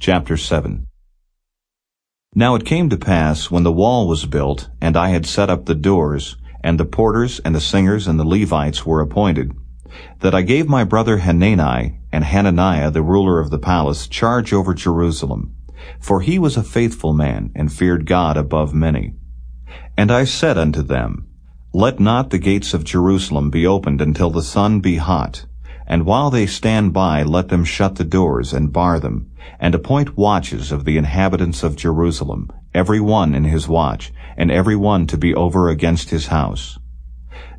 Chapter 7 Now it came to pass, when the wall was built, and I had set up the doors, and the porters and the singers and the Levites were appointed, that I gave my brother Hanani and Hananiah, the ruler of the palace, charge over Jerusalem. For he was a faithful man, and feared God above many. And I said unto them, Let not the gates of Jerusalem be opened until the sun be hot, and while they stand by, let them shut the doors and bar them, and appoint watches of the inhabitants of Jerusalem, every one in his watch, and every one to be over against his house.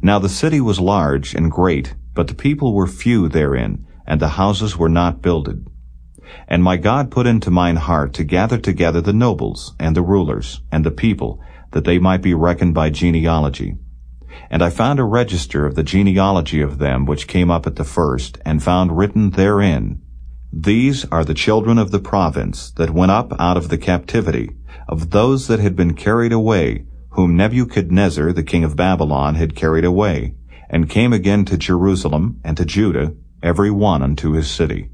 Now the city was large and great, but the people were few therein, and the houses were not builded. And my God put into mine heart to gather together the nobles, and the rulers, and the people, that they might be reckoned by genealogy. And I found a register of the genealogy of them which came up at the first, and found written therein, These are the children of the province that went up out of the captivity, of those that had been carried away, whom Nebuchadnezzar the king of Babylon had carried away, and came again to Jerusalem and to Judah, every one unto his city.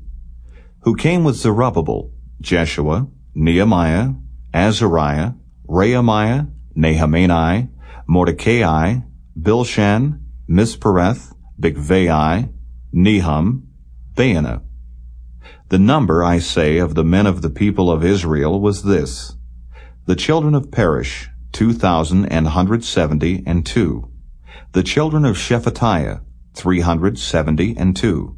Who came with Zerubbabel, Jeshua, Nehemiah, Azariah, Raamiah, Nahamani, Mordecai, Bilshan, Mispereth, Bigvai, Nehum, Baanah. The number, I say, of the men of the people of Israel was this. The children of Parosh, two thousand and hundred seventy and two. The children of Shephatiah, three hundred seventy and two.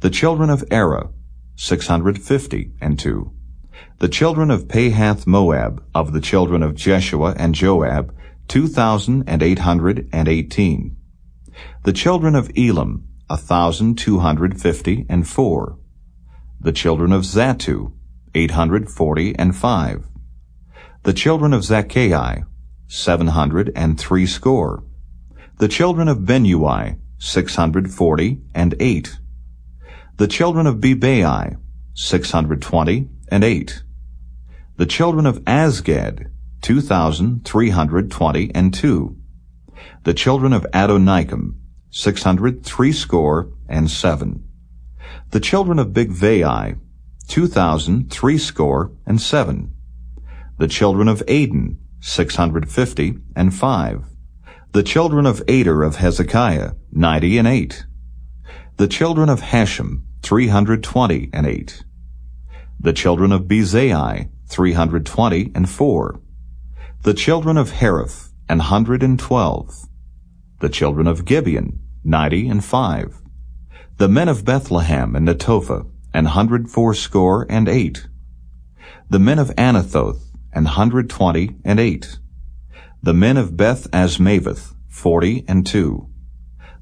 The children of Arah, six hundred fifty and two. The children of Pahath Moab, of the children of Jeshua and Joab, two thousand and eight hundred and eighteen. The children of Elam, a thousand two hundred fifty and four. The children of hundred forty and five. The children of Zaccai, seven hundred and three score. The children of Binnui, six hundred forty and eight. The children of Bebai, six hundred twenty and eight. The children of Azgad, two thousand three hundred twenty and two. The children of Adonikam, six hundred three score and seven. The children of Bigvai, two thousand three score and seven. The children of Adin, six hundred fifty and five. The children of Ater of Hezekiah, ninety and eight. The children of Hashum, three hundred twenty and eight. The children of Bezai, three hundred twenty and four. The children of Hariph, an hundred and twelve. The children of Gibeon, ninety and five. The men of Bethlehem and Netophah, an hundred fourscore and eight. The men of Anathoth, an hundred twenty and eight. The men of Beth Azmaveth, forty and two.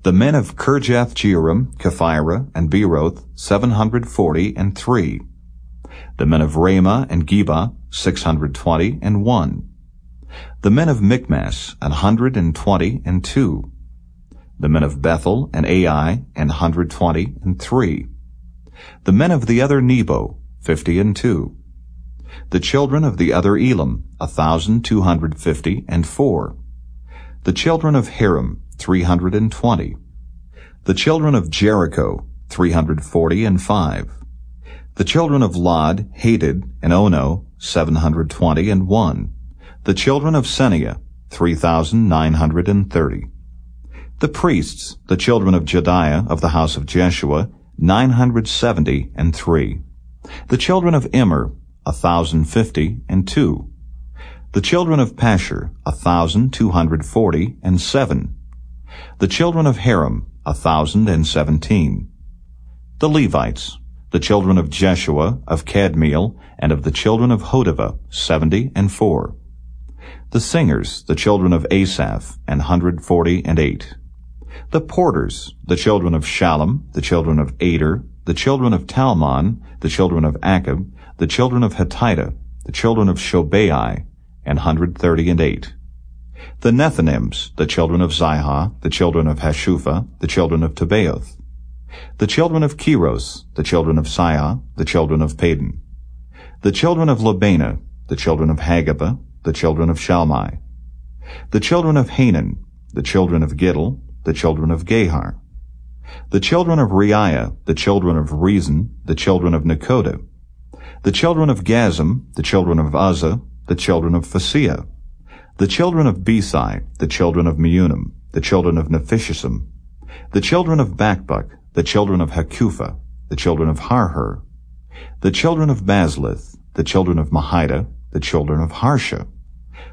The men of Kirjath Jearim, Chephirah, and Beeroth, seven hundred forty and three. The men of Ramah and Geba, six hundred twenty and one. The men of Michmash, an hundred and twenty and two. The men of Bethel and Ai, an hundred twenty and three. The men of the other Nebo, fifty and two. The children of the other Elam, a thousand two hundred fifty and four. The children of Harim, three hundred and twenty. The children of Jericho, three hundred forty and five. The children of Lod, Hadid, and Ono, seven hundred twenty and one. The children of Senaah, 3,930. The priests, the children of Jedaiah of the house of Jeshua, 970 and 3. The children of Immer, 1,050 and 2. The children of Pashur, 1,240 and 7. The children of Harim, 1,017. The Levites, the children of Jeshua, of Kadmiel, and of the children of Hodaviah, 70 and 4. The singers, the children of Asaph, an hundred forty and eight. The porters, the children of Shallum, the children of Ater, the children of Talmon, the children of Akkub, the children of Hatita, the children of Shobai, an hundred thirty and eight. The Nethinims, the children of Ziha, the children of Hashupha, the children of Tabbaoth. The children of Keros, the children of Sia, the children of Padon. The children of Lebana, the children of Hagaba, the children of Shalmai. The children of Hanan, the children of Giddel, the children of Gahar. The children of Reaiah, the children of Rezin, the children of Nekoda. The children of Gazzam, the children of Uzza, the children of Phaseah. The children of Besai, the children of Meunim, the children of Nephishesim. The children of Bakbuk, the children of Hakupha, the children of Harhur. The children of Bazlith, the children of Mehida, the children of Harsha.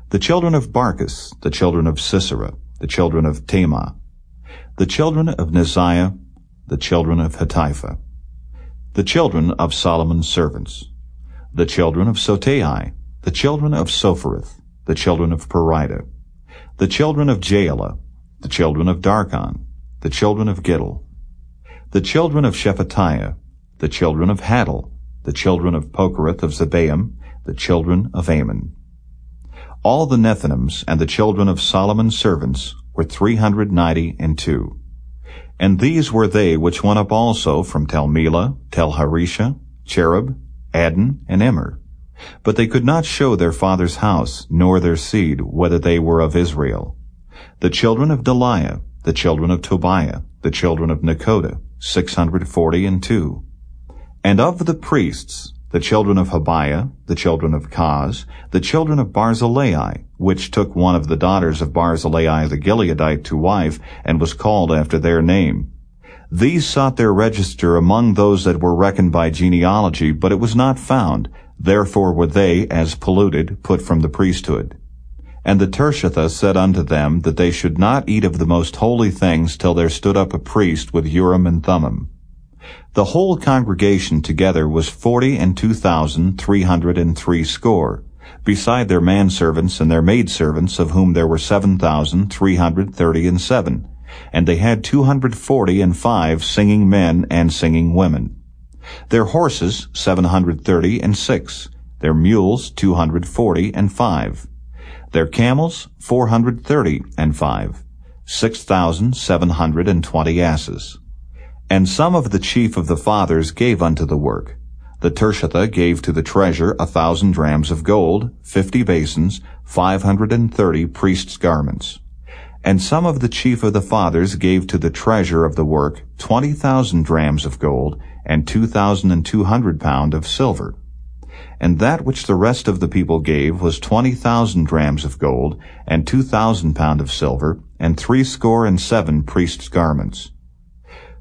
The children of Barkos, the children of Sisera, the children of Tamah. The children of Neziah, the children of Hatipha. The children of Solomon's servants. The children of Sotai, the children of Sophereth, the children of Perida. The children of Jaala, the children of Darkon, the children of Giddel. The children of Shephatiah, the children of Hattil, the children of Pochereth of Zebaim, the children of Amon. All the Nethinims and the children of Solomon's servants were three hundred ninety and two. And these were they which went up also from Tel Melah, Tel Harisha, Cherub, Addon, and Immer. But they could not show their father's house, nor their seed, whether they were of Israel. The children of Delaiah, the children of Tobiah, the children of Nekoda, six hundred forty and two. And of the priests, the children of Habaiah, the children of Koz, the children of Barzillai, which took one of the daughters of Barzillai the Gileadite to wife, and was called after their name. These sought their register among those that were reckoned by genealogy, but it was not found. Therefore were they, as polluted, put from the priesthood. And the Tirshatha said unto them that they should not eat of the most holy things till there stood up a priest with Urim and Thummim. The whole congregation together was forty and two thousand three hundred and three score, beside their manservants and their maidservants, of whom there were seven thousand three hundred thirty and seven. And they had two hundred forty and five singing men and singing women. Their horses seven hundred thirty and six, their mules two hundred forty and five, their camels four hundred thirty and five, six thousand seven hundred and twenty asses. And some of the chief of the fathers gave unto the work. The Tirshatha gave to the treasure a thousand drams of gold, fifty basins, five hundred and thirty priests' garments. And some of the chief of the fathers gave to the treasure of the work twenty thousand drams of gold, and two thousand and two hundred pound of silver. And that which the rest of the people gave was twenty thousand drams of gold, and two thousand pound of silver, and threescore and seven priests' garments.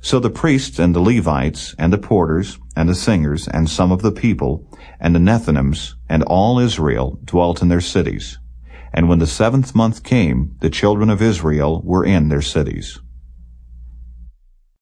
So the priests and the Levites and the porters and the singers and some of the people and the Nethinims and all Israel dwelt in their cities. And when the seventh month came, the children of Israel were in their cities.